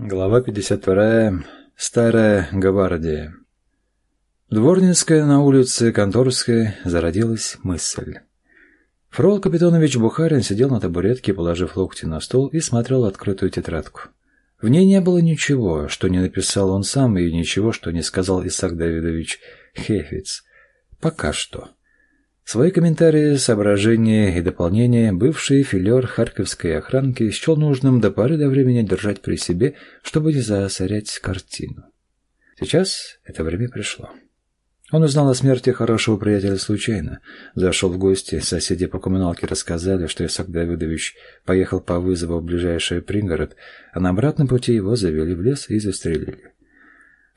Глава 52. Старая Гвардия. Дворницкая на улице Конторской зародилась мысль. Фрол Капитонович Бухарин сидел на табуретке, положив локти на стол и смотрел открытую тетрадку. В ней не было ничего, что не написал он сам, и ничего, что не сказал Исаак Давидович Хефиц. Пока что. Свои комментарии, соображения и дополнения бывший филер харьковской охранки счел нужным до поры до времени держать при себе, чтобы не засорять картину. Сейчас это время пришло. Он узнал о смерти хорошего приятеля случайно. Зашел в гости, соседи по коммуналке рассказали, что Исаак Давидович поехал по вызову в ближайший пригород, а на обратном пути его завели в лес и застрелили.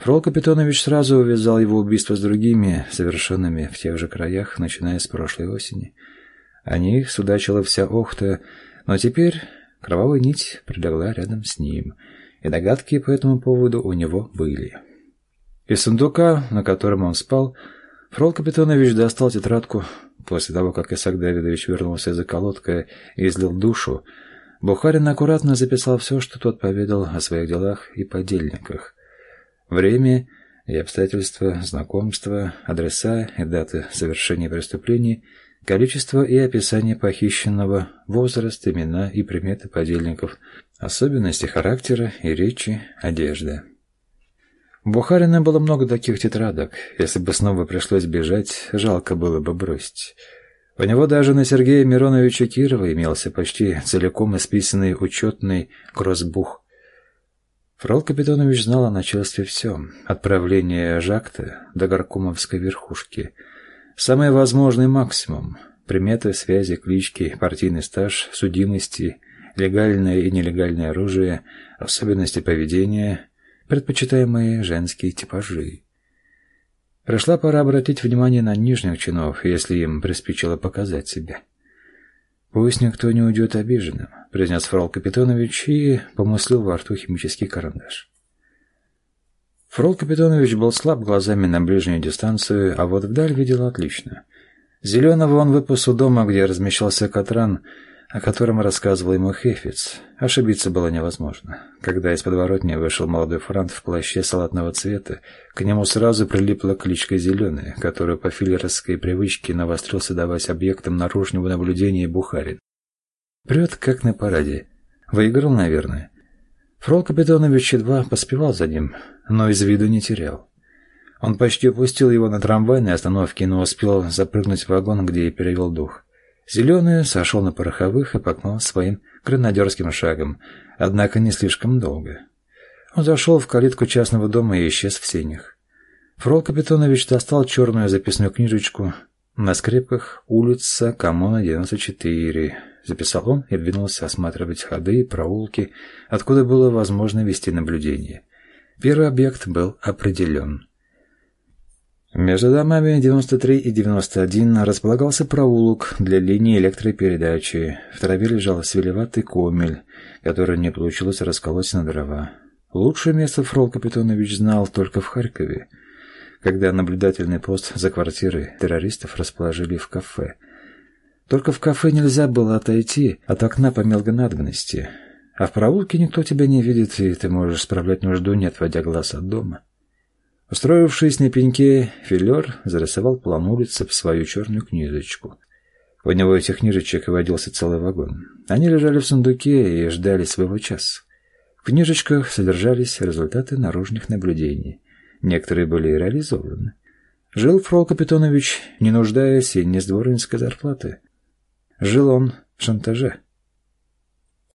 Фрол Капитонович сразу увязал его убийство с другими, совершенными в тех же краях, начиная с прошлой осени. О них судачила вся Охта, но теперь кровавая нить прилегла рядом с ним, и догадки по этому поводу у него были. Из сундука, на котором он спал, Фрол Капитонович достал тетрадку. После того, как Исаак Давидович вернулся за колодкой и излил душу, Бухарин аккуратно записал все, что тот поведал о своих делах и подельниках – Время и обстоятельства знакомства, адреса и даты совершения преступлений, количество и описание похищенного, возраст, имена и приметы подельников, особенности характера и речи, одежды. У Бухарина было много таких тетрадок. Если бы снова пришлось бежать, жалко было бы бросить. У него даже на Сергея Мироновича Кирова имелся почти целиком исписанный учетный кроссбух Фрол Капитонович знал о начальстве все, от правления Жакта до горкомовской верхушки. Самый возможный максимум – приметы, связи, клички, партийный стаж, судимости, легальное и нелегальное оружие, особенности поведения, предпочитаемые женские типажи. Пришла пора обратить внимание на нижних чинов, если им приспичило показать себя. «Пусть никто не уйдет обиженным», — произнес Фрол Капитонович и помыслил во рту химический карандаш. Фрол Капитонович был слаб глазами на ближнюю дистанцию, а вот вдаль видел отлично. Зеленого он выпас у дома, где размещался Катран, о котором рассказывал ему Хефиц. Ошибиться было невозможно. Когда из подворотни вышел молодой франт в плаще салатного цвета, к нему сразу прилипла кличка «Зеленый», которую по филлеровской привычке навострился давать объектам наружного наблюдения Бухарин. Прет, как на параде. Выиграл, наверное. Фрол Капитонович едва поспевал за ним, но из виду не терял. Он почти упустил его на трамвайной остановке, но успел запрыгнуть в вагон, где и перевел дух. Зеленый сошел на пороховых и погнал своим гренадерским шагом, однако не слишком долго. Он зашел в калитку частного дома и исчез в сенях. Фрол Капитонович достал черную записную книжечку «На скрепках улица Камона, 94», записал он и двинулся осматривать ходы и проулки, откуда было возможно вести наблюдение. Первый объект был определен. Между домами 93 и 91 располагался проулок для линии электропередачи. В траве лежал свелеватый комель, который не получилось расколоть на дрова. Лучшее место Фрол Капитонович знал только в Харькове, когда наблюдательный пост за квартирой террористов расположили в кафе. Только в кафе нельзя было отойти от окна по мелкой надобности, а в проулке никто тебя не видит, и ты можешь справлять нужду, не отводя глаз от дома. Устроившись на пеньке, филер зарисовал план улицы в свою черную книжечку. У него этих книжечек водился целый вагон. Они лежали в сундуке и ждали своего часа. В книжечках содержались результаты наружных наблюдений. Некоторые были реализованы. Жил Фрол Капитонович, не нуждаясь и не с дворянской зарплаты. Жил он в шантаже.